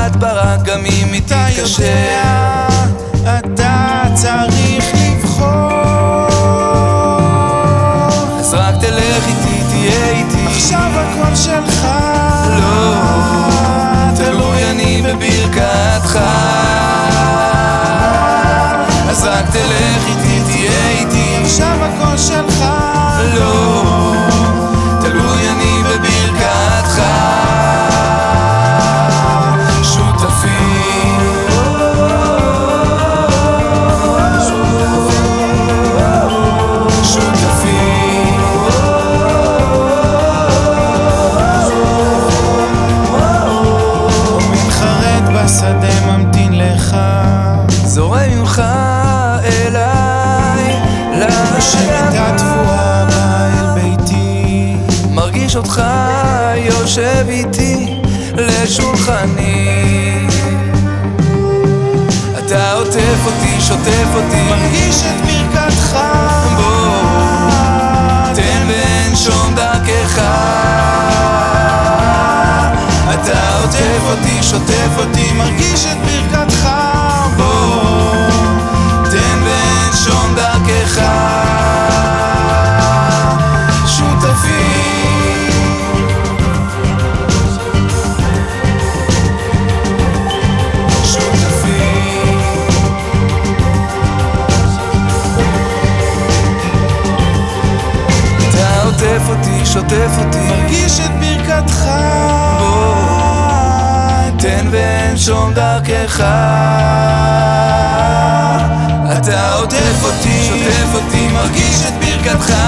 אחד ברק גם אם היא אתה תתקשר יודע, אתה צריך בשדה ממתין לך. זורם ממך אליי שמיטה תבואה באה אל ביתי. מרגיש אותך יושב איתי לשולחני. אתה עוטף אותי, שוטף אותי. מרגיש את ברכתך. בוא, אותי, שוטף אותי מרגיש את ברכתך בוא, תן ואין שום דרכך. שוטף אותי מרגיש את ברכתך תן ואין שום דרכך. אתה עוטף אותי, שוטף אותי, מרגיש את ברכתך